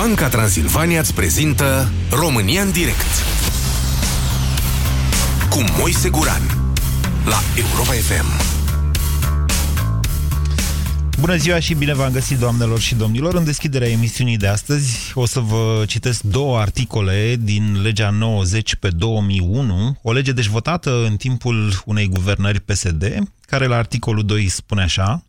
Banca Transilvania îți prezintă România în direct cu Moise Guran la Europa FM. Bună ziua și bine v-am găsit, doamnelor și domnilor. În deschiderea emisiunii de astăzi o să vă citesc două articole din legea 90 pe 2001, o lege deci votată în timpul unei guvernări PSD, care la articolul 2 spune așa,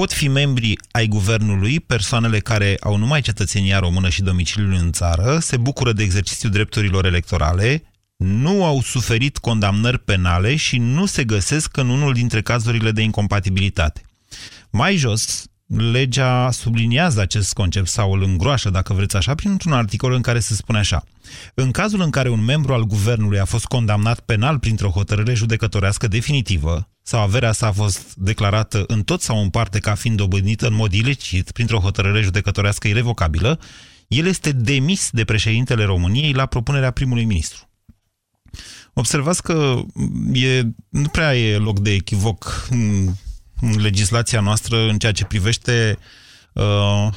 pot fi membri ai guvernului persoanele care au numai cetățenia română și domiciliul în țară, se bucură de exercițiul drepturilor electorale, nu au suferit condamnări penale și nu se găsesc în unul dintre cazurile de incompatibilitate. Mai jos, legea subliniază acest concept sau îl îngroașă, dacă vreți așa, printr-un articol în care se spune așa. În cazul în care un membru al guvernului a fost condamnat penal printr-o hotărâre judecătorească definitivă sau averea sa a fost declarată în tot sau în parte ca fiind dobândită în mod ilicit printr-o hotărâre judecătorească irrevocabilă, el este demis de președintele României la propunerea primului ministru. Observați că e, nu prea e loc de echivoc în legislația noastră în ceea ce privește uh,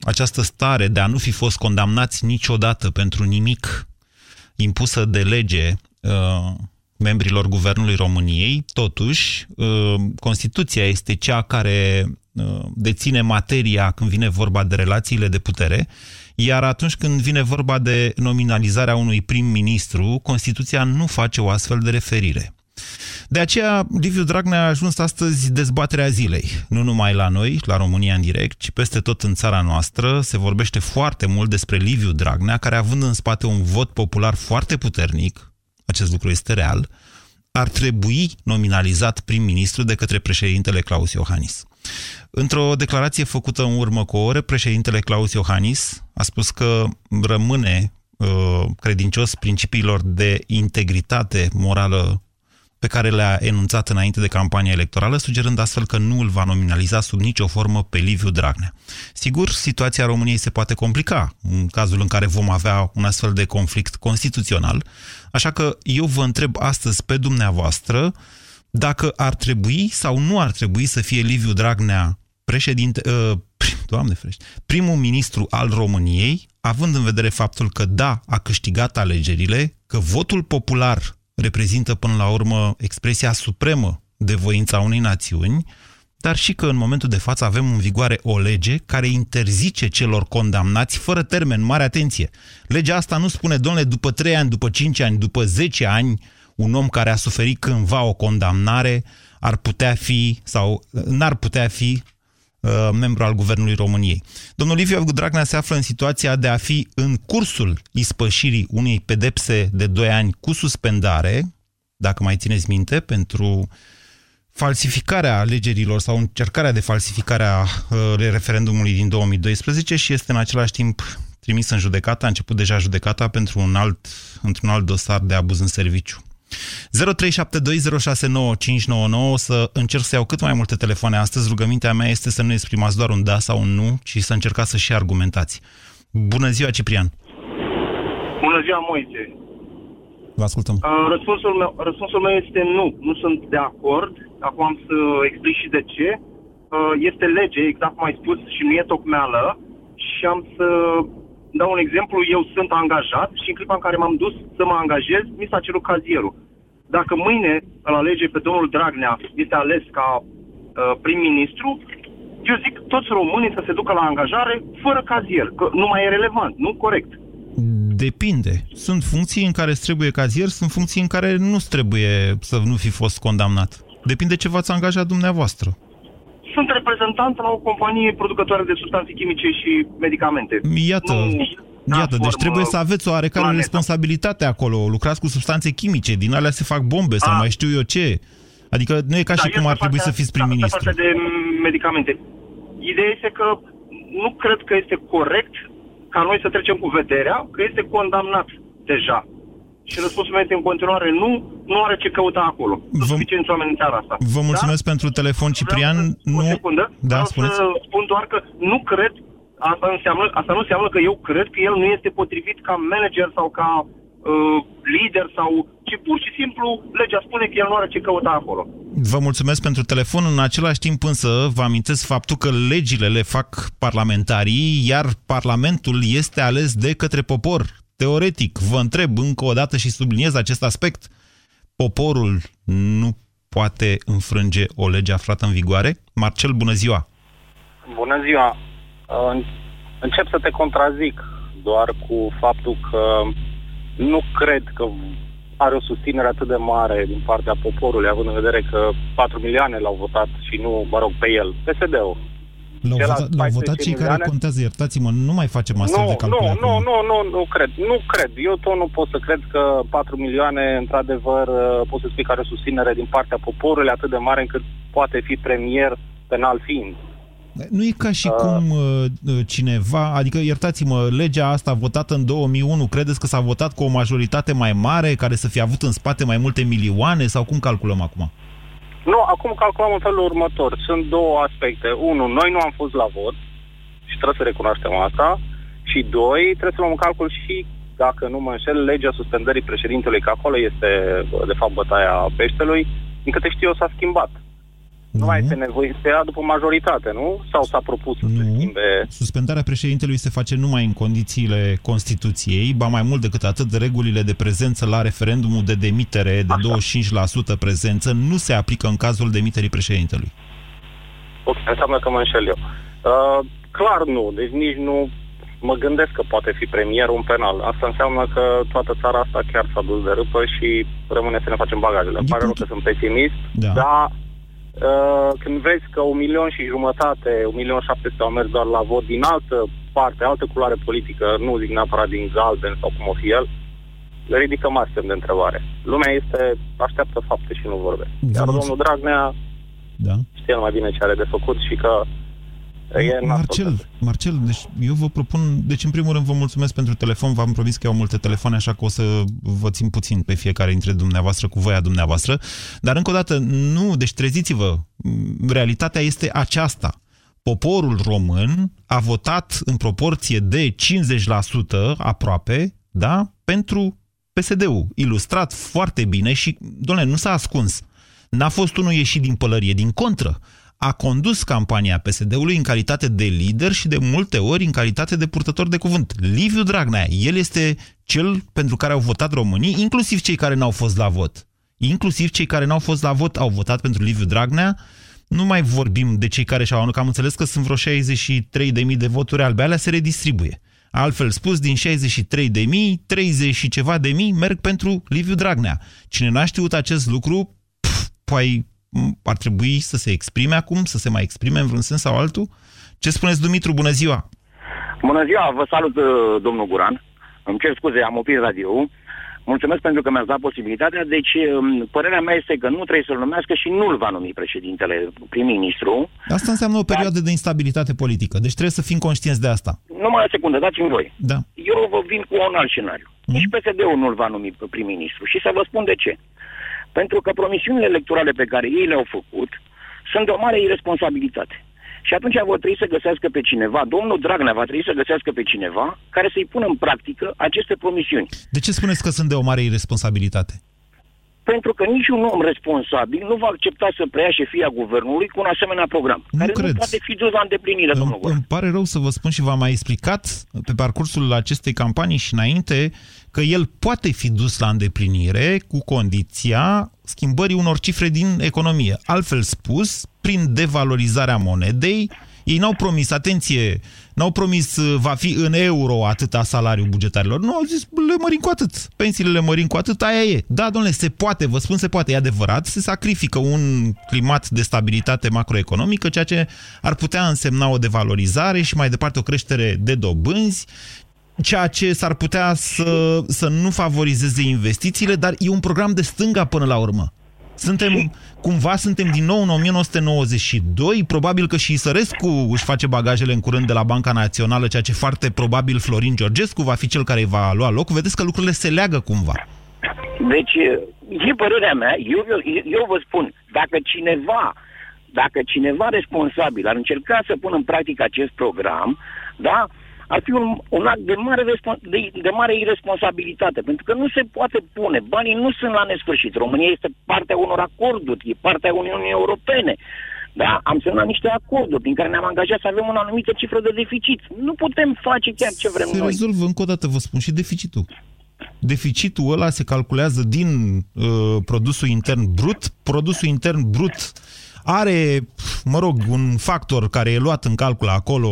această stare de a nu fi fost condamnați niciodată pentru nimic impusă de lege uh, membrilor Guvernului României, totuși, uh, Constituția este cea care uh, deține materia când vine vorba de relațiile de putere, iar atunci când vine vorba de nominalizarea unui prim-ministru, Constituția nu face o astfel de referire. De aceea, Liviu Dragnea a ajuns astăzi dezbaterea zilei. Nu numai la noi, la România în direct, ci peste tot în țara noastră se vorbește foarte mult despre Liviu Dragnea, care având în spate un vot popular foarte puternic, acest lucru este real, ar trebui nominalizat prim-ministru de către președintele Claus Iohannis. Într-o declarație făcută în urmă cu o ore, președintele Claus Iohannis a spus că rămâne uh, credincios principiilor de integritate morală pe care le-a enunțat înainte de campania electorală, sugerând astfel că nu îl va nominaliza sub nicio formă pe Liviu Dragnea. Sigur, situația României se poate complica în cazul în care vom avea un astfel de conflict constituțional, așa că eu vă întreb astăzi pe dumneavoastră dacă ar trebui sau nu ar trebui să fie Liviu Dragnea președinte, uh, doamne frește, primul ministru al României, având în vedere faptul că da, a câștigat alegerile, că votul popular reprezintă până la urmă expresia supremă de voința unei națiuni, dar și că în momentul de față avem în vigoare o lege care interzice celor condamnați fără termen, mare atenție. Legea asta nu spune, domnule, după 3 ani, după 5 ani, după 10 ani, un om care a suferit cândva o condamnare ar putea fi sau n-ar putea fi Uh, membru al Guvernului României. Domnul Liviu Dragnea se află în situația de a fi în cursul ispășirii unei pedepse de 2 ani cu suspendare, dacă mai țineți minte, pentru falsificarea alegerilor sau încercarea de falsificare a uh, referendumului din 2012 și este în același timp trimis în judecată, a început deja judecata pentru un alt, într-un alt dosar de abuz în serviciu. 0372069599 să încerc să iau cât mai multe telefoane astăzi. Rugămintea mea este să nu exprimați doar un da sau un nu, ci să încercați să și argumentați. Bună ziua, Ciprian! Bună ziua, Moise! Vă ascultăm. Uh, răspunsul, meu, răspunsul meu este nu. Nu sunt de acord. Acum am să explic și de ce. Uh, este lege, exact cum ai spus, și nu e tocmeală. Și am să dau un exemplu, eu sunt angajat și în clipa în care m-am dus să mă angajez, mi s-a cerut cazierul. Dacă mâine îl alege pe domnul Dragnea, este ales ca uh, prim-ministru, eu zic toți românii să se ducă la angajare fără cazier, că nu mai e relevant, nu corect. Depinde. Sunt funcții în care îți trebuie cazier, sunt funcții în care nu trebuie să nu fi fost condamnat. Depinde ce v-ați angajat dumneavoastră. Sunt reprezentant la o companie producătoare de substanțe chimice și medicamente. Iată, nu Iată, deci trebuie să aveți o oarecare planeta. responsabilitate acolo. Lucrați cu substanțe chimice, din alea se fac bombe sau A. mai știu eu ce. Adică nu e ca da, și cum ar trebui să fiți prim-ministru. Da, de medicamente. Ideea este că nu cred că este corect ca noi să trecem cu vederea că este condamnat deja. Și răspunsul meu este în continuare nu, nu are ce căuta acolo. Sunt Vă... suficienți oameni în țara asta. Vă mulțumesc da? pentru telefon, Ciprian. Vreau să, nu... O secundă. Da, Vreau spuneți. să spun doar că nu cred, asta, înseamnă, asta nu înseamnă că eu cred că el nu este potrivit ca manager sau ca uh, lider sau... ci pur și simplu legea spune că el nu are ce căuta acolo. Vă mulțumesc pentru telefon. În același timp însă vă amintesc faptul că legile le fac parlamentarii, iar Parlamentul este ales de către popor. Teoretic, vă întreb încă o dată și subliniez acest aspect. Poporul nu poate înfrânge o lege aflată în vigoare? Marcel, bună ziua! Bună ziua! Încep să te contrazic doar cu faptul că nu cred că are o susținere atât de mare din partea poporului, având în vedere că 4 milioane l-au votat și nu, mă rog, pe el, PSD-ul. L-au votat, l-au votat cei milioane? care contează, iertați-mă, nu mai facem astfel nu, de calcule. Nu, nu, nu, nu, nu cred, nu cred. Eu tot nu pot să cred că 4 milioane, într-adevăr, uh, pot să spui că are o susținere din partea poporului atât de mare încât poate fi premier penal fiind. Nu e ca și uh, cum uh, uh, cineva, adică iertați-mă, legea asta votată în 2001, credeți că s-a votat cu o majoritate mai mare, care să fie avut în spate mai multe milioane, sau cum calculăm acum? Nu, acum calculăm în felul următor. Sunt două aspecte. Unu, noi nu am fost la vot și trebuie să recunoaștem asta. Și doi, trebuie să luăm în calcul și, dacă nu mă înșel, legea suspendării președintelui, că acolo este, de fapt, bătaia peștelui. Din câte știu eu, s-a schimbat. Nu mai este nevoie să ia după majoritate, nu? Sau s-a propus să nu. se schimbe... Suspendarea președintelui se face numai în condițiile Constituției, ba mai mult decât atât, regulile de prezență la referendumul de demitere de Așa. 25% prezență nu se aplică în cazul demiterii președintelui. Ok, înseamnă că mă înșel eu. Uh, clar nu, deci nici nu mă gândesc că poate fi premier un penal. Asta înseamnă că toată țara asta chiar s-a dus de râpă și rămâne să ne facem bagajele. Îmi pare rău că sunt pesimist, da. dar Uh, când vezi că un milion și jumătate, un milion șapte au mers doar la vot din altă parte, altă culoare politică, nu zic neapărat din galben sau cum o fi el, le ridică mari semn de întrebare. Lumea este, așteaptă fapte și nu vorbe. Iar domnul Dragnea da. știe mai bine ce are de făcut și că E Marcel, Marcel, deci eu vă propun, deci în primul rând vă mulțumesc pentru telefon, v-am promis că au multe telefoane, așa că o să vă țin puțin pe fiecare dintre dumneavoastră cu voia dumneavoastră, dar încă o dată, nu, deci treziți-vă, realitatea este aceasta. Poporul român a votat în proporție de 50% aproape, da, pentru PSD-ul, ilustrat foarte bine și, doamne, nu s-a ascuns. N-a fost unul ieșit din pălărie, din contră a condus campania PSD-ului în calitate de lider și de multe ori în calitate de purtător de cuvânt. Liviu Dragnea, el este cel pentru care au votat românii, inclusiv cei care n-au fost la vot. Inclusiv cei care n-au fost la vot au votat pentru Liviu Dragnea. Nu mai vorbim de cei care și-au anul, că am înțeles că sunt vreo 63.000 de voturi albe, alea se redistribuie. Altfel spus, din 63 de mii, 30 și ceva de mii merg pentru Liviu Dragnea. Cine n-a știut acest lucru, pf, păi ar trebui să se exprime acum, să se mai exprime în vreun sens sau altul? Ce spuneți, Dumitru? Bună ziua! Bună ziua, vă salut, uh, domnul Guran. Îmi cer scuze, am oprit radio. Mulțumesc pentru că mi-ați dat posibilitatea. Deci, um, părerea mea este că nu trebuie să-l numească și nu-l va numi președintele prim-ministru. Asta înseamnă o perioadă dar... de instabilitate politică. Deci trebuie să fim conștienți de asta. Numai o secundă, dați-mi voi. Da. Eu vă vin cu un alt scenariu. Mm. Nici PSD-ul nu-l va numi prim-ministru. Și să vă spun de ce. Pentru că promisiunile electorale pe care ei le-au făcut sunt de o mare irresponsabilitate. Și atunci vor trebui să găsească pe cineva, domnul Dragnea va trebui să găsească pe cineva care să-i pună în practică aceste promisiuni. De ce spuneți că sunt de o mare irresponsabilitate? Pentru că niciun om responsabil nu va accepta să preia șefia guvernului cu un asemenea program, nu care cred. nu poate fi dus la îndeplinire, domnul Îmi, îmi pare rău să vă spun și v-am mai explicat pe parcursul acestei campanii și înainte că el poate fi dus la îndeplinire cu condiția schimbării unor cifre din economie. Altfel spus, prin devalorizarea monedei, ei n-au promis, atenție, n-au promis uh, va fi în euro atâta salariul bugetarilor. Nu, au zis le mărim cu atât. Pensiile le mărim cu atât, aia e. Da, domnule, se poate, vă spun se poate, e adevărat, se sacrifică un climat de stabilitate macroeconomică, ceea ce ar putea însemna o devalorizare și mai departe o creștere de dobânzi ceea ce s-ar putea să, să nu favorizeze investițiile, dar e un program de stânga până la urmă. Suntem, cumva suntem din nou în 1992, probabil că și Sărescu își face bagajele în curând de la Banca Națională, ceea ce foarte probabil Florin Georgescu va fi cel care va lua loc. Vedeți că lucrurile se leagă cumva. Deci, e părerea mea, eu, eu, eu vă spun, dacă cineva, dacă cineva responsabil ar încerca să pună în practică acest program, da, ar fi un, un act de mare, de, de mare irresponsabilitate, pentru că nu se poate pune. Banii nu sunt la nesfârșit. România este partea unor acorduri, e partea Uniunii Europene. Da, am semnat niște acorduri prin care ne-am angajat să avem o anumită cifră de deficit. Nu putem face chiar ce vrem se noi. Se rezolvă, încă o dată vă spun, și deficitul. Deficitul ăla se calculează din uh, produsul intern brut. Produsul intern brut are, mă rog, un factor care e luat în calcul acolo,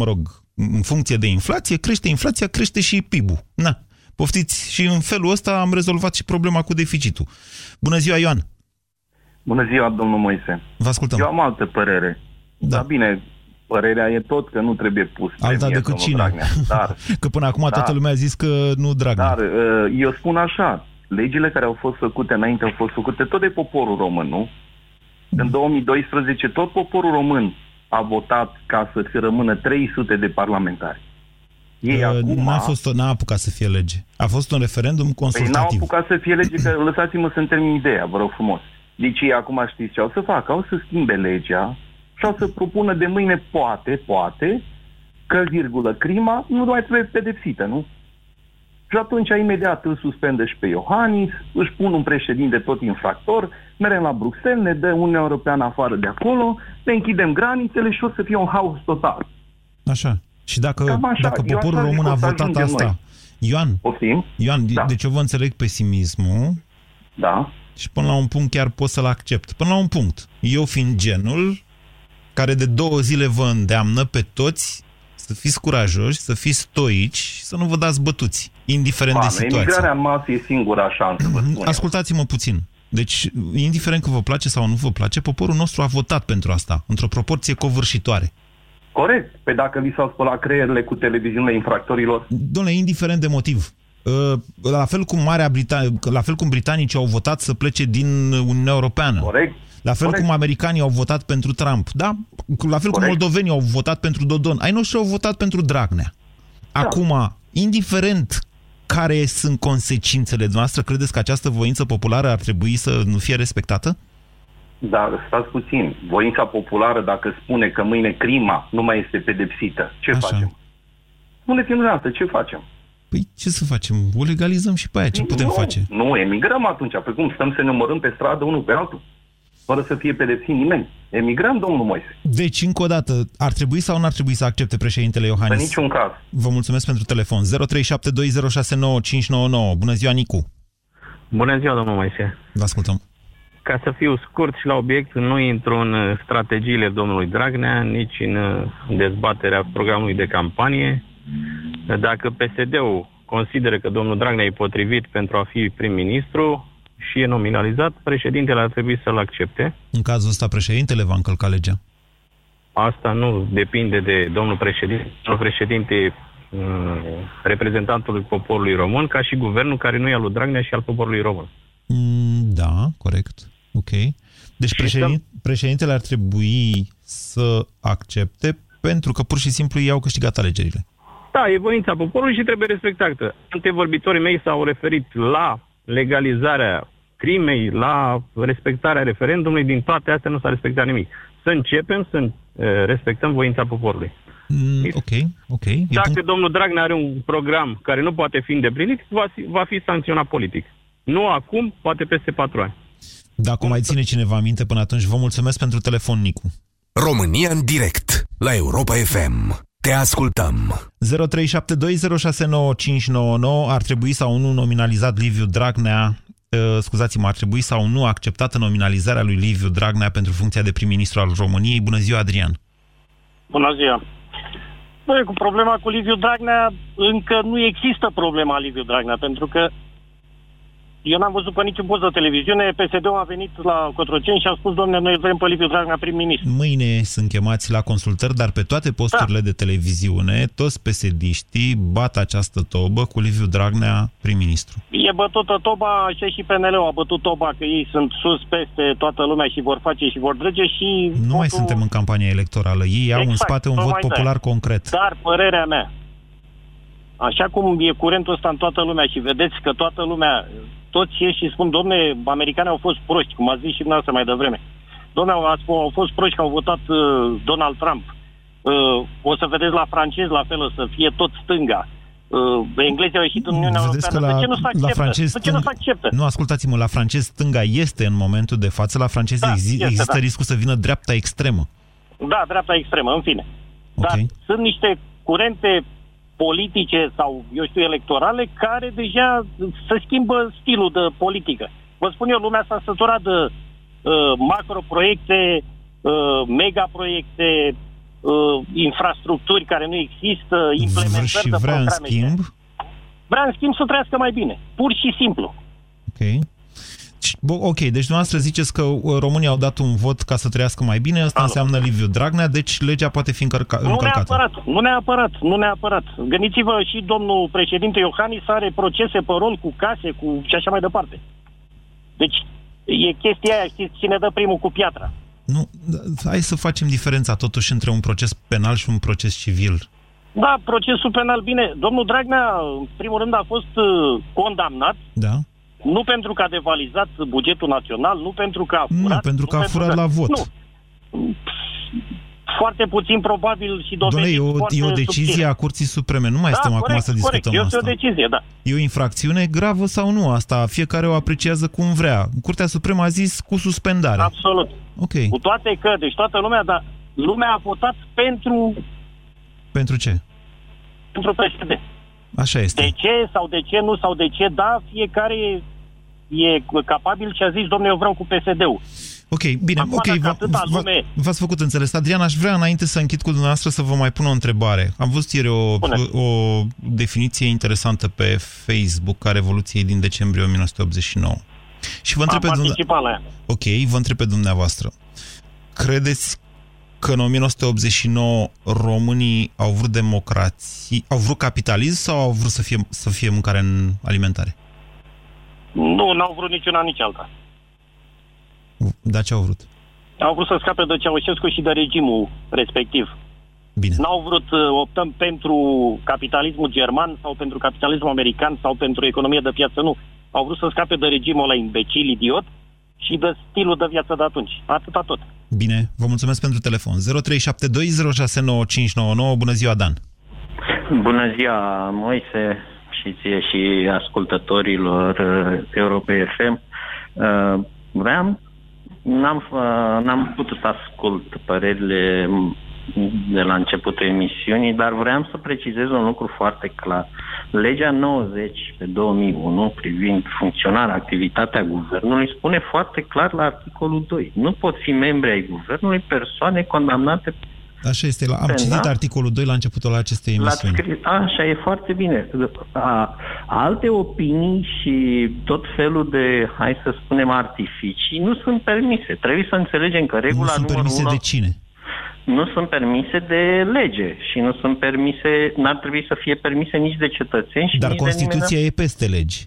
mă rog, în funcție de inflație, crește inflația, crește și PIB-ul. Na, poftiți, și în felul ăsta am rezolvat și problema cu deficitul. Bună ziua, Ioan! Bună ziua, domnul Moise. Vă ascultăm. Eu am altă părere. Da. Dar bine, părerea e tot că nu trebuie pus Alta decât cine? Dragnea. Dar, că până acum dar, toată lumea a zis că nu Dragnea. Dar uh, eu spun așa, legile care au fost făcute înainte au fost făcute tot de poporul român, nu? În 2012 tot poporul român a votat ca să se rămână 300 de parlamentari. Ei uh, acum... N-a, fost, n-a apucat să fie lege. A fost un referendum consultativ. Păi n-au apucat să fie lege, că lăsați-mă să-mi termin ideea, vă rog frumos. Deci ei acum știți ce au să facă? Au să schimbe legea și au să propună de mâine, poate, poate, că, virgulă, crima nu mai trebuie pedepsită, nu? Și atunci, imediat, îl suspendă și pe Iohannis, își pun un președinte tot infractor, merem la Bruxelles, ne dă Uniunea Europeană afară de acolo, ne închidem granițele și o să fie un haos total. Așa. Și dacă, așa. dacă poporul român a votat asta... Noi. Ioan, Poftim? Ioan da. deci eu vă înțeleg pesimismul. Da. Și până la un punct chiar pot să-l accept. Până la un punct. Eu fiind genul care de două zile vă îndeamnă pe toți să fiți curajoși, să fiți stoici și să nu vă dați bătuți, indiferent Bine, de situație. Emigrarea în masă e singura șansă, vă spun Ascultați-mă puțin. Deci, indiferent că vă place sau nu vă place, poporul nostru a votat pentru asta, într-o proporție covârșitoare. Corect. Pe dacă vi s-au spălat creierile cu televiziunile infractorilor? Domnule, indiferent de motiv. Uh, la fel cum Marea Britanie, la fel cum britanicii au votat să plece din Uniunea Europeană. Corect. La fel Corect. cum americanii au votat pentru Trump, da? La fel Corect. cum moldovenii au votat pentru Dodon. Ai noștri au votat pentru Dragnea. Da. Acum, indiferent care sunt consecințele noastre, credeți că această voință populară ar trebui să nu fie respectată? Dar stați puțin. Voința populară, dacă spune că mâine crima nu mai este pedepsită, ce Așa. facem? Spuneți-mi dumneavoastră, ce facem? Păi ce să facem? O legalizăm și pe aia. Ce putem nu, face? Nu, emigrăm atunci. Păi cum, stăm să ne omorâm pe stradă unul pe altul? Fără să fie pedepsit nimeni. Emigrăm, domnul Moise. Deci, încă o dată, ar trebui sau nu ar trebui să accepte președintele Iohannis? În niciun caz. Vă mulțumesc pentru telefon. 0372069599. Bună ziua, Nicu. Bună ziua, domnul Moise. Vă ascultăm. Ca să fiu scurt și la obiect, nu intru în strategiile domnului Dragnea, nici în dezbaterea programului de campanie. Dacă PSD-ul consideră că domnul Dragnea e potrivit pentru a fi prim-ministru și e nominalizat, președintele ar trebui să-l accepte. În cazul ăsta, președintele va încălca legea? Asta nu depinde de domnul președinte. Domnul președinte mm, reprezentantului poporului român, ca și guvernul care nu e al lui Dragnea și al poporului român. Mm, da, corect. Ok. Deci președin, președintele ar trebui să accepte pentru că pur și simplu ei au câștigat alegerile. Da, e voința poporului și trebuie respectată. Antevorbitorii mei s-au referit la legalizarea crimei, la respectarea referendumului. Din toate astea nu s-a respectat nimic. Să începem să respectăm voința poporului. Mm, ok, ok. Dacă punct... domnul Dragnea are un program care nu poate fi îndeplinit, va fi, va fi sancționat politic. Nu acum, poate peste patru ani. Dacă mai ține cineva minte până atunci, vă mulțumesc pentru telefon, Nicu. România în direct, la Europa FM. Te ascultăm. 0372069599 ar trebui sau nu nominalizat Liviu Dragnea Uh, scuzați-mă, ar trebui sau nu acceptată nominalizarea lui Liviu Dragnea pentru funcția de prim-ministru al României. Bună ziua, Adrian! Bună ziua! Băi, cu problema cu Liviu Dragnea, încă nu există problema Liviu Dragnea, pentru că eu n-am văzut pe niciun post de televiziune. PSD-ul a venit la Cotroceni și a spus, domne, noi vrem pe Liviu Dragnea prim-ministru. Mâine sunt chemați la consultări, dar pe toate posturile da. de televiziune, toți psd bat această tobă cu Liviu Dragnea prim-ministru. E bătută toba, așa și PNL-ul a bătut toba, că ei sunt sus peste toată lumea și vor face și vor drege și... Nu votul... mai suntem în campania electorală. Ei exact, au în spate un vot popular de. concret. Dar părerea mea, așa cum e curentul ăsta în toată lumea și vedeți că toată lumea toți ieși și spun, domne, americanii au fost proști, cum a zis și dumneavoastră mai devreme. Domne, au, au fost proști că au votat uh, Donald Trump. Uh, o să vedeți la francez la fel, o să fie tot stânga. Uh, englezii au ieșit în Uniunea Vedeți Europeană. că la, de ce nu se acceptă? la francez de ce nu se stâng- acceptă? Nu, ascultați-mă, la francez stânga este în momentul de față, la francez Da, exi- este, există da. riscul să vină dreapta extremă. Da, dreapta extremă, în fine. Ok. Dar sunt niște curente politice sau, eu știu, electorale care deja se schimbă stilul de politică. Vă spun eu, lumea s-a săturat de uh, macroproiecte, uh, megaproiecte, uh, infrastructuri care nu există, Vr- implementări și de vrea în programe. schimb, Vrea, în schimb, să trăiască mai bine. Pur și simplu. ok. Și- bă, Ok, deci dumneavoastră ziceți că uh, românii au dat un vot ca să trăiască mai bine, asta Alo. înseamnă Liviu Dragnea, deci legea poate fi încărca, Nu încălcată. neapărat, nu neapărat, nu neapărat. Gândiți-vă și domnul președinte Iohannis are procese pe rol cu case cu și așa mai departe. Deci e chestia aia, știți, cine dă primul cu piatra. Nu, da, hai să facem diferența totuși între un proces penal și un proces civil. Da, procesul penal, bine, domnul Dragnea, în primul rând, a fost uh, condamnat, Da? Nu pentru că a devalizat bugetul național, nu pentru că a Nu, furat... pentru că a furat la vot. Nu. Foarte puțin probabil și Doamne, dovedit e o, foarte e o decizie subțire. a Curții Supreme. Nu mai da, stăm corect, acum să corect. discutăm Este asta. o decizie, da. E o infracțiune gravă sau nu? Asta fiecare o apreciază cum vrea. Curtea Supremă a zis cu suspendare. Absolut. Ok. Cu toate că, deci toată lumea, dar lumea a votat pentru, Pentru ce? pentru PSD. Așa este. De ce sau de ce nu sau de ce da, fiecare e capabil și a zis, domnule, eu vreau cu PSD-ul. Ok, bine, Acum, ok, dacă v- atâta v- lume- v-ați făcut înțeles. Adrian, aș vrea înainte să închid cu dumneavoastră să vă mai pun o întrebare. Am văzut ieri o, Spune. o definiție interesantă pe Facebook a Revoluției din decembrie 1989. Și vă Am întreb pe dumneavoastră... participat la ea. Ok, vă întreb pe dumneavoastră. Credeți că în 1989 românii au vrut democrație, au vrut capitalism sau au vrut să fie, să fie mâncare în alimentare? Nu, n-au vrut niciuna, nici alta. Da, ce au vrut? Au vrut să scape de Ceaușescu și de regimul respectiv. Bine. N-au vrut să optăm pentru capitalismul german sau pentru capitalismul american sau pentru economie de piață, nu. Au vrut să scape de regimul ăla imbecil, idiot și de stilul de viață de atunci. Atâta tot. Bine, vă mulțumesc pentru telefon. 0372069599. Bună ziua, Dan. Bună ziua, Moise, și ție și ascultătorilor uh, Europa FM. Uh, vreau, n-am, uh, n-am putut să ascult părerile de la începutul emisiunii, dar vreau să precizez un lucru foarte clar. Legea 90 pe 2001 privind funcționarea, activitatea guvernului spune foarte clar la articolul 2. Nu pot fi membri ai guvernului persoane condamnate Așa este. la- Am Da. citit articolul 2 la începutul acestei L-ați emisiuni. scris, așa, e foarte bine. A, alte opinii și tot felul de, hai să spunem, artificii nu sunt permise. Trebuie să înțelegem că Nu regula sunt numărul permise 1 de cine? nu sunt permise de lege și nu sunt permise, n-ar trebui să fie permise nici de cetățeni și Dar nici de Constituția nimeni. e peste legi.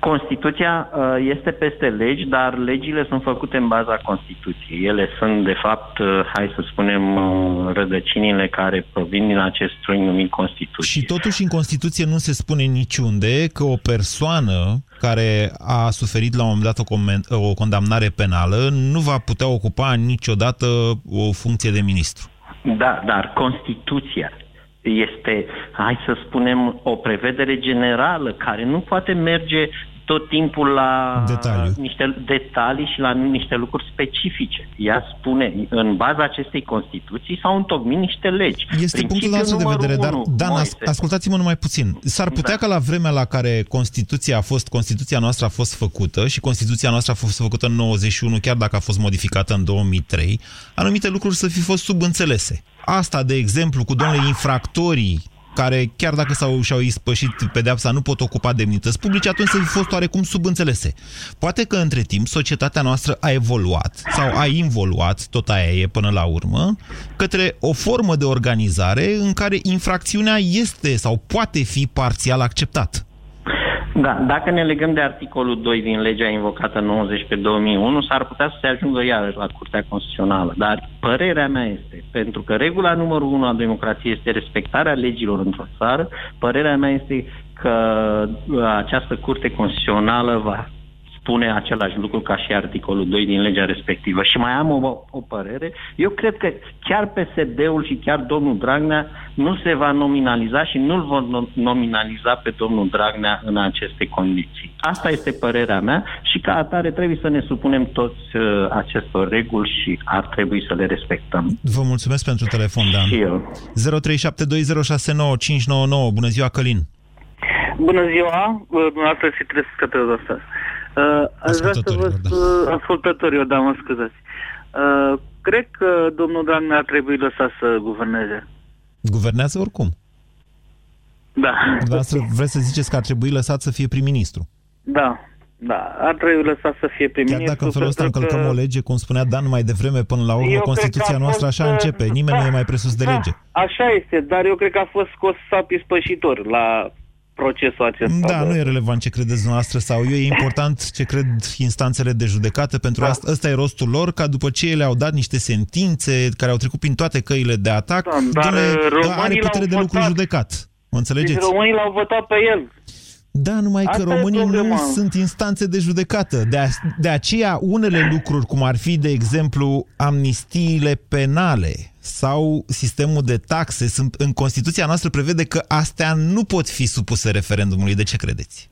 Constituția uh, este peste legi, dar legile sunt făcute în baza Constituției. Ele sunt, de fapt, uh, hai să spunem, uh, rădăcinile care provin din acest străin numit Constituție. Și totuși în Constituție nu se spune niciunde că o persoană care a suferit la un moment dat o, comen- o condamnare penală nu va putea ocupa niciodată o funcție de ministru. Da, dar Constituția este, hai să spunem, o prevedere generală care nu poate merge tot timpul la Detaliu. niște detalii și la niște lucruri specifice. Ea spune, în baza acestei Constituții s-au întocmit niște legi. Este punctul Principiul nostru de numărul vedere, dar unu, Dan, as- Moise. ascultați-mă numai puțin. S-ar putea Da. ca la vremea la care Constituția a fost, Constituția noastră a fost făcută și Constituția noastră a fost făcută în 91, chiar dacă a fost modificată în 2003, anumite lucruri să fi fost subînțelese. Asta, de exemplu, cu domnule infractorii care, chiar dacă s-au, și-au ispășit pedeapsa, nu pot ocupa demnități publice, atunci să fi fost oarecum subînțelese. Poate că între timp societatea noastră a evoluat sau a involuat, tot aia e până la urmă, către o formă de organizare în care infracțiunea este sau poate fi parțial acceptată. Da, dacă ne legăm de articolul 2 din legea invocată 90 pe 2001, s-ar putea să se ajungă iarăși la Curtea Constituțională. Dar părerea mea este, pentru că regula numărul 1 a democrației este respectarea legilor într-o țară, părerea mea este că uh, această Curte Constituțională va spune același lucru ca și articolul 2 din legea respectivă. Și mai am o, o părere. Eu cred că chiar PSD-ul și chiar domnul Dragnea nu se va nominaliza și nu-l vor nominaliza pe domnul Dragnea în aceste condiții. Asta este părerea mea și ca atare trebuie să ne supunem toți uh, acestor reguli și ar trebui să le respectăm. Vă mulțumesc pentru telefon, Dan. Și eu. 0372069599. Bună ziua, Călin! Bună ziua, dumneavoastră și trebuie să astăzi. Uh, aș vrea să vă... Da. Ascultătorii, da, mă scuzați. Uh, cred că domnul Dragnea ar trebui lăsat să guverneze. Guvernează oricum. Da. Dumneavoastră vreți să ziceți că ar trebui lăsat să fie prim-ministru? Da, da, ar trebui lăsat să fie prim-ministru. Chiar dacă în felul ăsta încălcăm că... o lege, cum spunea Dan mai devreme, până la urmă, eu Constituția noastră așa uh, începe. Nimeni da, nu e mai presus de da, lege. Așa este, dar eu cred că a fost scos sapi spășitor la procesul acesta. Da, nu e relevant ce credeți dumneavoastră sau eu, e important ce cred instanțele de judecată, pentru da. asta ăsta e rostul lor, ca după ce ele au dat niște sentințe care au trecut prin toate căile de atac, da, dar dine, are putere de lucru judecat. Mă înțelegeți? Deci românii l-au votat pe el. Da, numai Asta că românii nu sunt instanțe de judecată. De, a, de aceea, unele lucruri, cum ar fi, de exemplu, amnistiile penale sau sistemul de taxe, sunt, în Constituția noastră prevede că astea nu pot fi supuse referendumului. De ce credeți?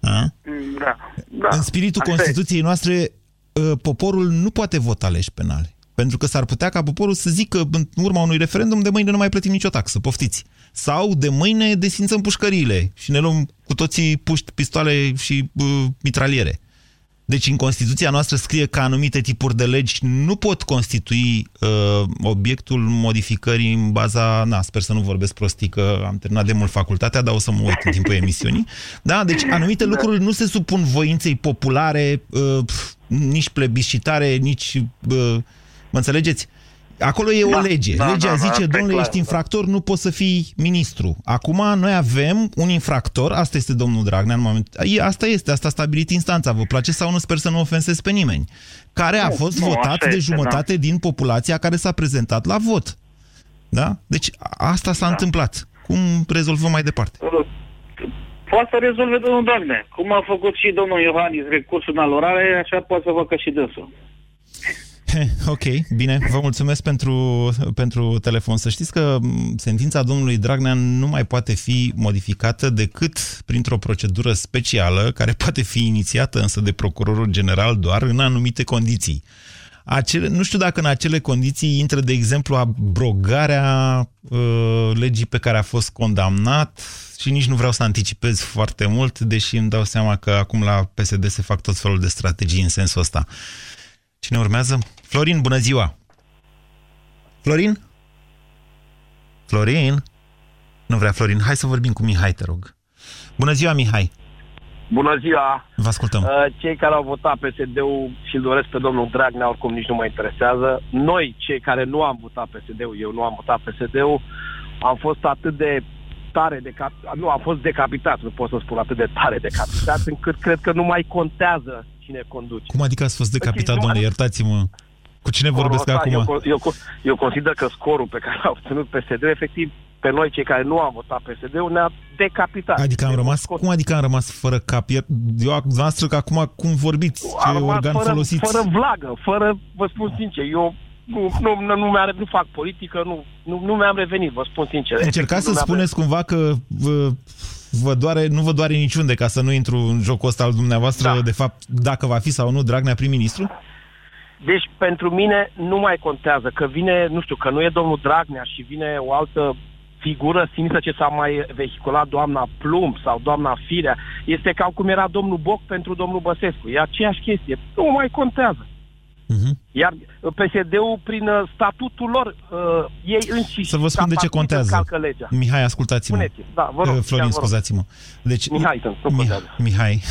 A? Da, da. În spiritul Asta Constituției noastre, ă, poporul nu poate vota legi penale. Pentru că s-ar putea ca poporul să zică în urma unui referendum de mâine nu mai plătim nicio taxă, poftiți. Sau de mâine desfințăm pușcăriile și ne luăm cu toții puști, pistoale și uh, mitraliere. Deci în Constituția noastră scrie că anumite tipuri de legi nu pot constitui uh, obiectul modificării în baza... Na, sper să nu vorbesc prostii, că am terminat de mult facultatea, dar o să mă uit în timpul emisiunii. Da, deci anumite da. lucruri nu se supun voinței populare, uh, nici plebiscitare, nici... Uh, mă înțelegeți? Acolo e da, o lege. Da, Legea da, zice, da, domnule, ești da. infractor, da. nu poți să fii ministru. Acum noi avem un infractor, asta este domnul Dragnea în moment. Asta este, asta a stabilit instanța. Vă place sau nu, sper să nu ofensez pe nimeni. Care a fost nu, votat de este, jumătate da. din populația care s-a prezentat la vot. Da? Deci asta s-a da. întâmplat. Cum rezolvăm mai departe? Poate să rezolve domnul Dragnea. Cum a făcut și domnul Iohannis recursul în alorare, așa poate să facă și dânsul. Ok, bine, vă mulțumesc pentru, pentru telefon. Să știți că sentința domnului Dragnea nu mai poate fi modificată decât printr-o procedură specială, care poate fi inițiată însă de procurorul general doar în anumite condiții. Acele, nu știu dacă în acele condiții intră, de exemplu, abrogarea uh, legii pe care a fost condamnat și nici nu vreau să anticipez foarte mult, deși îmi dau seama că acum la PSD se fac tot felul de strategii în sensul ăsta. Cine urmează? Florin, bună ziua! Florin? Florin? Nu vrea Florin. Hai să vorbim cu Mihai, te rog. Bună ziua, Mihai! Bună ziua! Vă ascultăm. Uh, cei care au votat PSD-ul și-l doresc pe domnul Dragnea, oricum nici nu mă interesează. Noi, cei care nu am votat PSD-ul, eu nu am votat PSD-ul, am fost atât de tare decapitat, nu, am fost decapitat, nu pot să spun atât de tare decapitat, încât cred că nu mai contează cine conduce. Cum adică ați fost decapitat, domnule? Iertați-mă. Cu cine vorbesc acum? Eu, eu, eu consider că scorul pe care l-a obținut PSD, efectiv, pe noi, cei care nu am votat PSD-ul, ne-a decapitat. Adică am rămas, scos. cum adică am rămas fără cap? Eu, noastră, că acum cum vorbiți? Ce organ fără, folosiți? Fără vlagă, fără, vă spun sincer, eu nu, nu, nu, nu, nu fac politică, nu, nu, nu mi-am revenit, vă spun sincer. Încercați să spuneți cumva că vă, vă doare, nu vă doare niciunde ca să nu intru în jocul ăsta al dumneavoastră, da. de fapt, dacă va fi sau nu Dragnea prim-ministru? Deci, pentru mine nu mai contează că vine, nu știu, că nu e domnul Dragnea și vine o altă figură sinisă ce s-a mai vehiculat doamna Plumb sau doamna Firea. Este ca cum era domnul Boc pentru domnul Băsescu. E aceeași chestie. Nu mai contează. Uh-huh. Iar PSD-ul, prin uh, statutul lor, uh, ei înșiși... Să vă spun de ce contează. Legea. Mihai, ascultați-mă. Da, vă rog, uh, Florin, scuzați-mă. Deci, Mihai, sunt, nu Mihai, Mihai.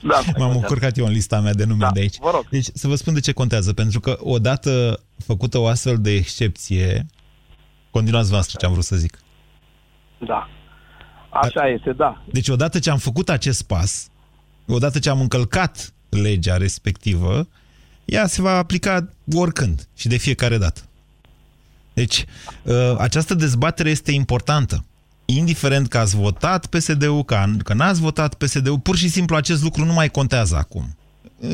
Da, m-am încurcat eu în lista mea de nume da, de aici. Vă rog. Deci, să vă spun de ce contează. Pentru că odată făcută o astfel de excepție, continuați voastră ce am vrut să zic. Da. Așa A... este, da. Deci, odată ce am făcut acest pas, odată ce am încălcat legea respectivă, ea se va aplica oricând și de fiecare dată. Deci, ă, această dezbatere este importantă. indiferent că ați votat PSD-ul, că, că n-ați votat PSD-ul, pur și simplu acest lucru nu mai contează acum.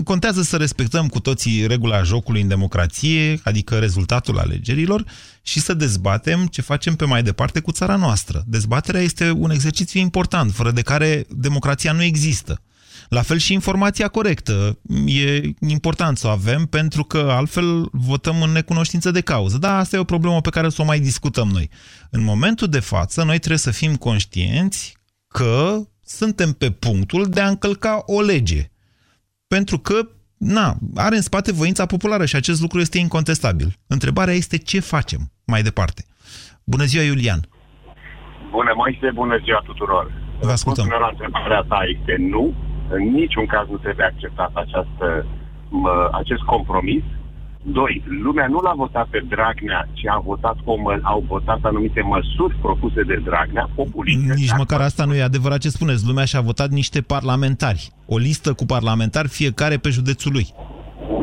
Contează să respectăm cu toții regula jocului în democrație, adică rezultatul alegerilor, și să dezbatem ce facem pe mai departe cu țara noastră. Dezbaterea este un exercițiu important, fără de care democrația nu există. La fel și informația corectă. E important să o avem pentru că altfel votăm în necunoștință de cauză. Da, asta e o problemă pe care să o mai discutăm noi. În momentul de față, noi trebuie să fim conștienți că suntem pe punctul de a încălca o lege. Pentru că, na, are în spate voința populară și acest lucru este incontestabil. Întrebarea este ce facem mai departe. Bună ziua, Iulian! Bună, Moise, bună ziua tuturor! Vă ascultăm. la întrebarea ta este nu, în niciun caz nu trebuie acceptat această, mă, acest compromis. Doi, lumea nu l-a votat pe Dragnea, ci a votat o, au votat anumite măsuri propuse de Dragnea, populiste. Nici măcar asta nu e adevărat ce spuneți. Lumea și-a votat niște parlamentari. O listă cu parlamentari, fiecare pe județul lui.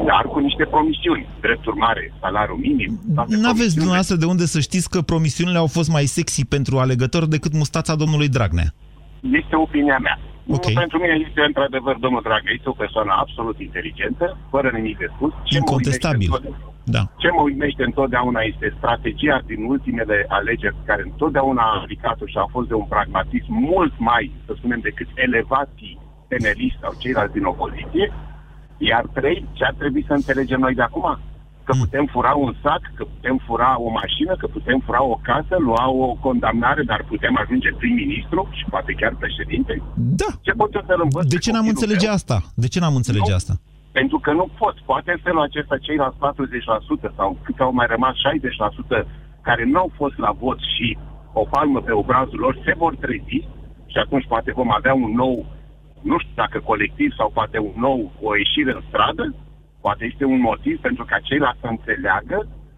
Dar cu niște promisiuni. Drepturi mare, salariu minim. Nu aveți dumneavoastră de unde să știți că promisiunile au fost mai sexy pentru alegători decât mustața domnului Dragnea. Este opinia mea. Okay. Pentru mine este într-adevăr domnul Dragnea, este o persoană absolut inteligentă, fără nimic de spus. Ce Incontestabil. Mă da. Ce mă uimește întotdeauna este strategia din ultimele alegeri care întotdeauna a aplicat-o și a fost de un pragmatism mult mai, să spunem, decât elevații peneliști sau ceilalți din opoziție. Iar trei, ce ar trebui să înțelegem noi de acum? Că putem fura un sac, că putem fura o mașină, că putem fura o casă, lua o condamnare, dar putem ajunge prim-ministru și poate chiar președinte? Da. Ce pot să-l învăț De ce n-am înțelege meu? asta? De ce n-am înțelege nu, asta? Pentru că nu pot. Poate în felul acesta ceilalți 40% sau cât au mai rămas 60% care nu au fost la vot și o palmă pe obrazul lor se vor trezi și atunci poate vom avea un nou, nu știu dacă colectiv sau poate un nou, o ieșire în stradă, Poate este un motiv pentru ca ceilalți să înțeleagă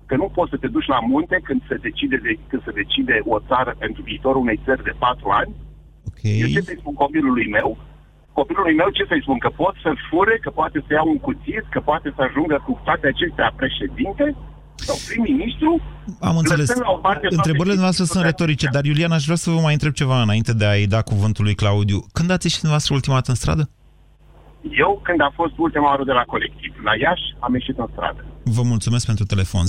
că nu poți să te duci la munte când se decide, de, când se decide o țară pentru viitorul unei țări de patru ani. Okay. Eu ce să-i spun copilului meu? Copilului meu ce să-i spun? Că pot să fure, că poate să iau un cuțit, că poate să ajungă cu toate acestea președinte? sau prim-ministru. Am înțeles. Întrebările noastre sunt retorice, dar Iulian, aș vrea să vă mai întreb ceva înainte de a-i da cuvântul lui Claudiu. Când ați ieșit dumneavoastră ultima dată în stradă? Eu, când a fost ultima oară de la colectiv, la Iași, am ieșit în stradă. Vă mulțumesc pentru telefon. 0372069599.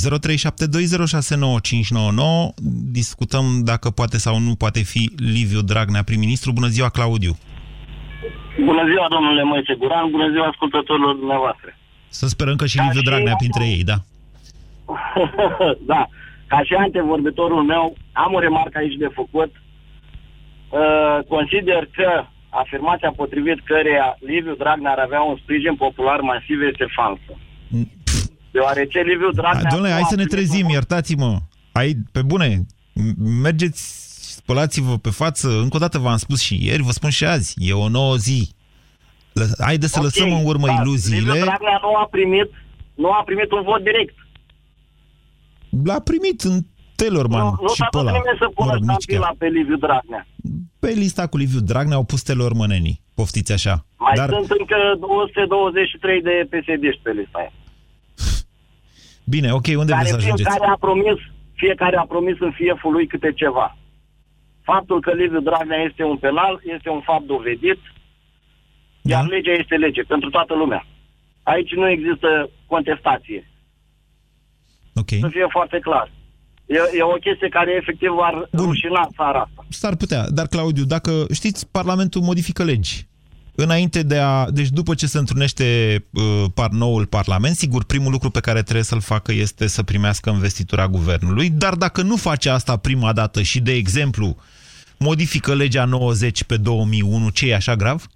Discutăm dacă poate sau nu poate fi Liviu Dragnea prim-ministru. Bună ziua, Claudiu! Bună ziua, domnule Moise Guran, bună ziua ascultătorilor dumneavoastră. Să sperăm că și Liviu și Dragnea printre ei, da? da. Ca și antevorbitorul meu, am o remarcă aici de făcut. Uh, consider că afirmația potrivit căreia Liviu Dragnea ar avea un sprijin popular masiv este falsă. Deoarece Liviu Dragnea... Domnule, hai să ne trezim, iertați-mă. Hai, pe bune, mergeți, spălați-vă pe față. Încă o dată v-am spus și ieri, vă spun și azi. E o nouă zi. Haideți să okay, lăsăm în urmă da, iluziile. Liviu Dragnea nu a primit, nu a primit un vot direct. L-a primit în Telorman nu, nu și pe ăla. Nu să pună mă pe Liviu Dragnea. Pe lista cu Liviu Dragnea au pus Telormanenii. Poftiți așa. Mai Dar... sunt încă 223 de psd pe lista aia. Bine, ok, unde care vreți să ajungeți? Fiecare a promis, fiecare a promis în fieful lui câte ceva. Faptul că Liviu Dragnea este un penal este un fapt dovedit, da? iar legea este lege pentru toată lumea. Aici nu există contestație. Ok. Să fie foarte clar. E, e o chestie care efectiv ar Bun. rușina țara asta. S-ar putea, dar Claudiu, dacă știți, Parlamentul modifică legi. Înainte de a... Deci după ce se întrunește uh, par, noul Parlament, sigur, primul lucru pe care trebuie să-l facă este să primească investitura guvernului, dar dacă nu face asta prima dată și, de exemplu, modifică legea 90 pe 2001, ce e așa grav?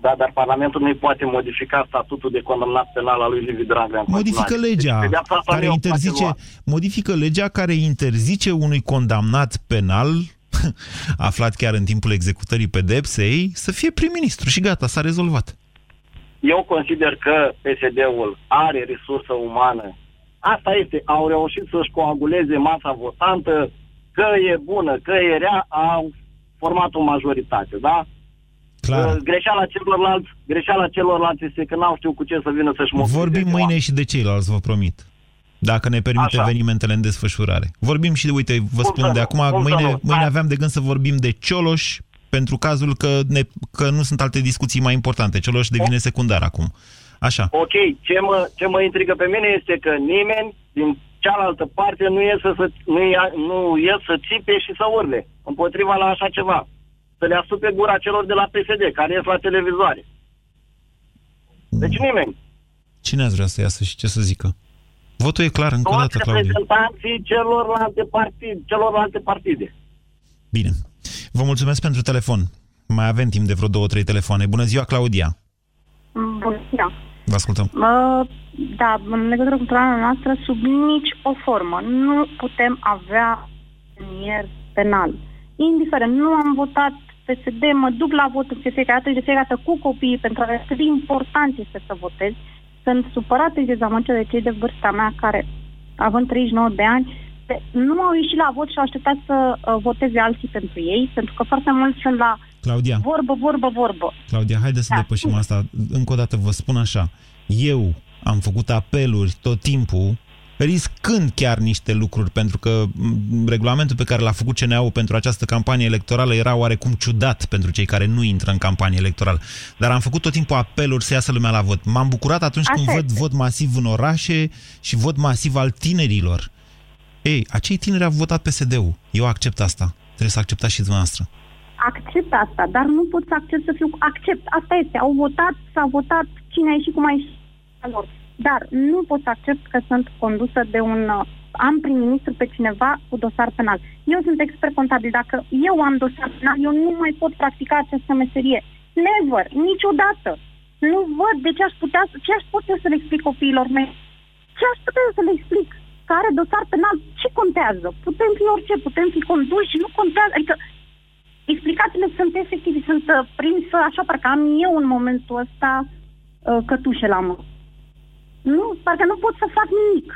Da, dar Parlamentul nu poate modifica statutul de condamnat penal al lui Liviu Dragnea. Modifică legea deci, care interzice, modifică legea care interzice unui condamnat penal aflat chiar în timpul executării pedepsei să fie prim-ministru și gata, s-a rezolvat. Eu consider că PSD-ul are resursă umană. Asta este, au reușit să-și coaguleze masa votantă, că e bună, că e rea, au format o majoritate, da? Clar. Greșeala celorlalți, greșeala celorlalți este că n-au știut cu ce să vină să-și Vorbim mâine și de ceilalți, vă promit. dacă ne permite Așa. evenimentele în desfășurare. Vorbim și, uite, vă spun de acum, mâine, mâine aveam de gând să vorbim de Cioloș, pentru cazul că, ne, că nu sunt alte discuții mai importante. Cioloș devine secundar acum. Așa. Ok, ce mă, ce mă intrigă pe mine este că nimeni din cealaltă parte nu e să, să, nu, e, nu e să țipe și să urle împotriva la așa ceva. Să le asupe gura celor de la PSD, care ies la televizoare. Deci nimeni. Cine ați vrea să iasă și ce să zică? Votul e clar încă o dată, Claudiu. reprezentanții celorlalte partide, celorlalte partide. Bine. Vă mulțumesc pentru telefon. Mai avem timp de vreo două, trei telefoane. Bună ziua, Claudia! Bună ziua! Vă ascultăm. Uh, da, în legătură cu plana noastră, sub nici o formă. Nu putem avea premier penal. Indiferent, nu am votat PSD, mă duc la vot în fiecare dată și de fiecare dată cu copiii pentru a vedea cât de important este să votezi. Sunt supărată și dezamăgită de cei de vârsta mea care, având 39 de ani, nu au ieșit la vot și au așteptat să uh, voteze alții pentru ei, pentru că foarte mulți sunt la Claudia. vorbă, vorbă, vorbă. Claudia, haide să da. depășim asta. Încă o dată vă spun așa. Eu am făcut apeluri tot timpul riscând chiar niște lucruri, pentru că regulamentul pe care l-a făcut CNA-ul pentru această campanie electorală era oarecum ciudat pentru cei care nu intră în campanie electorală. Dar am făcut tot timpul apeluri să iasă lumea la vot. M-am bucurat atunci Așa când este. văd vot masiv în orașe și vot masiv al tinerilor. Ei, acei tineri au votat PSD-ul. Eu accept asta. Trebuie să acceptați și dumneavoastră. Accept asta, dar nu pot să accept să fiu... Accept, asta este. Au votat, s-a votat cine a ieșit cum a ieșit lor. Dar nu pot să accept că sunt condusă de un... Uh, am prim-ministru pe cineva cu dosar penal. Eu sunt expert contabil. Dacă eu am dosar penal, eu nu mai pot practica această meserie. Never, niciodată. Nu văd de ce aș putea, ce aș putea să le explic copiilor mei. Ce aș putea să le explic? Care dosar penal, ce contează? Putem fi orice, putem fi conduși, nu contează. Adică explicațiile sunt efective, sunt uh, prinsă așa, parcă am eu în momentul ăsta uh, cătușe la mână. Nu, parcă nu pot să fac nimic.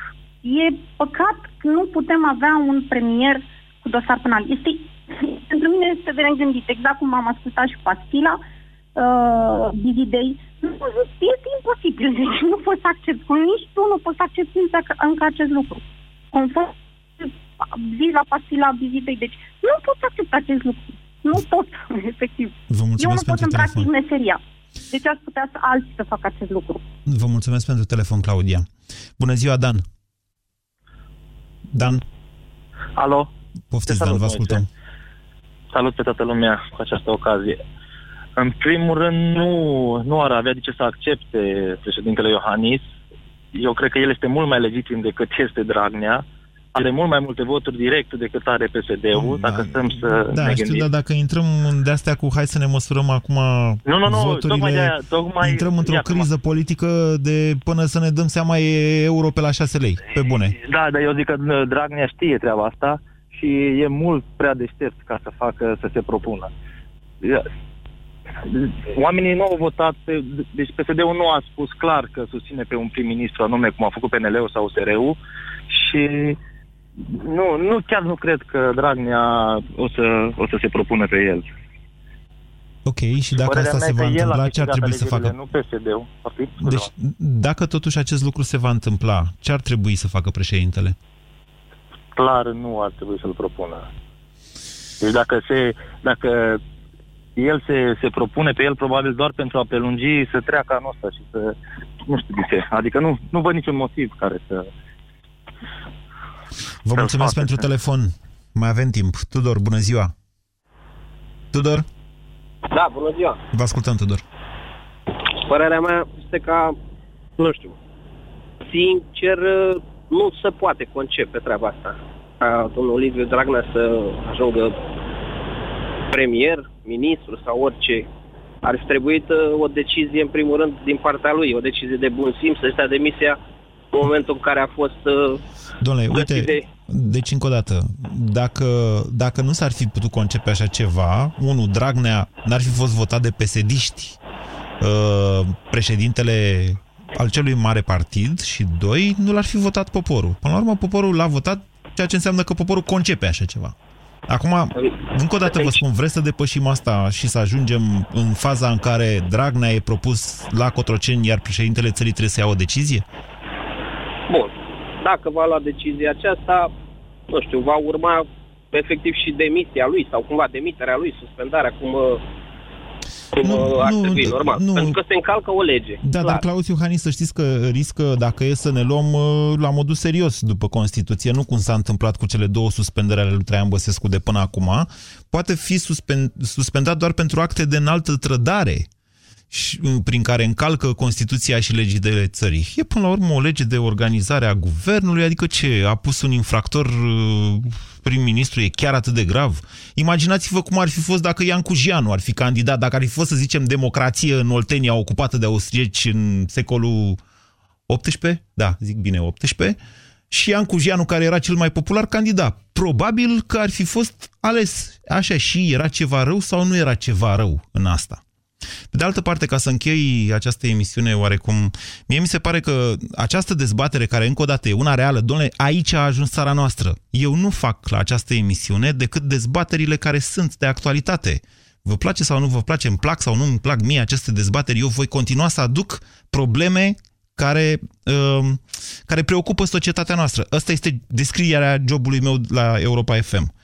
E păcat că nu putem avea un premier cu dosar penal. Este, pentru mine este de negândit, exact cum am ascultat și Pastila, uh, Bizidei. Este imposibil, deci nu pot să accept. Nici tu nu poți să accepti încă acest lucru. Conform zi la Pastila, Bizidei. Deci nu pot să accept acest lucru. Nu pot, efectiv. Vă Eu nu pot să-mi practic meseria. Deci aș putea să alții să facă acest lucru. Vă mulțumesc pentru telefon, Claudia. Bună ziua, Dan. Dan. Alo. Poftiți, Dan, vă ascultăm. Salut pe toată lumea cu această ocazie. În primul rând, nu, nu ar avea de ce să accepte președintele Iohannis. Eu cred că el este mult mai legitim decât este Dragnea are mult mai multe voturi directe decât are PSD-ul, da, dacă stăm să da, ne știu, gândim. dar dacă intrăm de astea cu hai să ne măsurăm acum nu, nu, nu, voturile, tocmai de-aia, tocmai intrăm într-o criză acum. politică de până să ne dăm seama e euro pe la 6 lei, pe bune. Da, dar eu zic că uh, Dragnea știe treaba asta și e mult prea deștept ca să facă, să se propună. Oamenii nu au votat, pe, deci PSD-ul nu a spus clar că susține pe un prim-ministru anume cum a făcut PNL-ul sau USR-ul și nu, nu, chiar nu cred că Dragnea o să, o să se propună pe el. Ok, și dacă Părerea asta se va întâmpla, ce ar trebui să facă? Nu PSD-ul. Deci, dacă totuși acest lucru se va întâmpla, ce ar trebui să facă președintele? Clar, nu ar trebui să-l propună. Deci dacă, se, dacă el se, se propune pe el probabil doar pentru a prelungi să treacă anul ăsta și să... Nu știu de ce. Adică nu, nu văd niciun motiv care să... Vă mulțumesc pentru telefon. Mai avem timp. Tudor, bună ziua! Tudor? Da, bună ziua! Vă ascultăm, Tudor. Părerea mea este ca, nu știu, sincer, nu se poate concepe treaba asta. Ca domnul Liviu Dragnea să ajungă premier, ministru sau orice. Ar fi trebuit uh, o decizie, în primul rând, din partea lui, o decizie de bun simț, să stea demisia în momentul în care a fost uh, Domnule, uite, de... deci încă o dată, dacă, dacă nu s-ar fi putut concepe așa ceva, unul, Dragnea n-ar fi fost votat de pesediști, uh, președintele al celui mare partid și doi, nu l-ar fi votat poporul. Până la urmă, poporul l-a votat, ceea ce înseamnă că poporul concepe așa ceva. Acum, încă o dată vă spun, vreți să depășim asta și să ajungem în faza în care Dragnea e propus la Cotroceni, iar președintele țării trebuie să ia o decizie? Bun. dacă va lua decizia aceasta, nu știu, va urma efectiv și demisia lui sau cumva demiterea lui, suspendarea, cum uh, cum nu, uh, ar nu, trebui, normal. Nu. Pentru că se încalcă o lege. Da, clar. dar Claus Iohannis, să știți că riscă, dacă e să ne luăm uh, la modul serios după Constituție, nu cum s-a întâmplat cu cele două suspendări ale lui Traian Băsescu de până acum, poate fi suspend, suspendat doar pentru acte de înaltă trădare prin care încalcă Constituția și legile țării. E până la urmă o lege de organizare a guvernului, adică ce? A pus un infractor uh, prim-ministru, e chiar atât de grav? Imaginați-vă cum ar fi fost dacă Ian Cujianu ar fi candidat, dacă ar fi fost, să zicem, democrație în Oltenia ocupată de austrieci în secolul 18? Da, zic bine, 18 și Ian Cujianu, care era cel mai popular candidat. Probabil că ar fi fost ales. Așa și era ceva rău sau nu era ceva rău în asta? Pe de altă parte, ca să închei această emisiune oarecum, mie mi se pare că această dezbatere, care încă o dată e una reală, domnule, aici a ajuns țara noastră. Eu nu fac la această emisiune decât dezbaterile care sunt de actualitate. Vă place sau nu vă place, îmi plac sau nu îmi plac mie aceste dezbateri, eu voi continua să aduc probleme care, uh, care preocupă societatea noastră. Asta este descrierea jobului meu la Europa FM.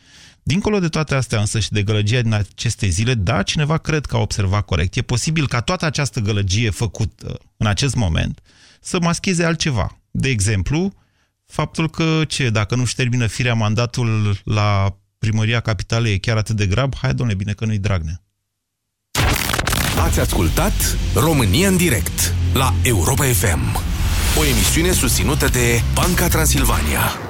Dincolo de toate astea însă și de gălăgia din aceste zile, da, cineva cred că a observat corect. E posibil ca toată această gălăgie făcută în acest moment să mascheze altceva. De exemplu, faptul că, ce, dacă nu-și termină firea mandatul la primăria capitalei e chiar atât de grab, hai, domnule, bine că nu-i Dragnea. Ați ascultat România în direct la Europa FM, o emisiune susținută de Banca Transilvania.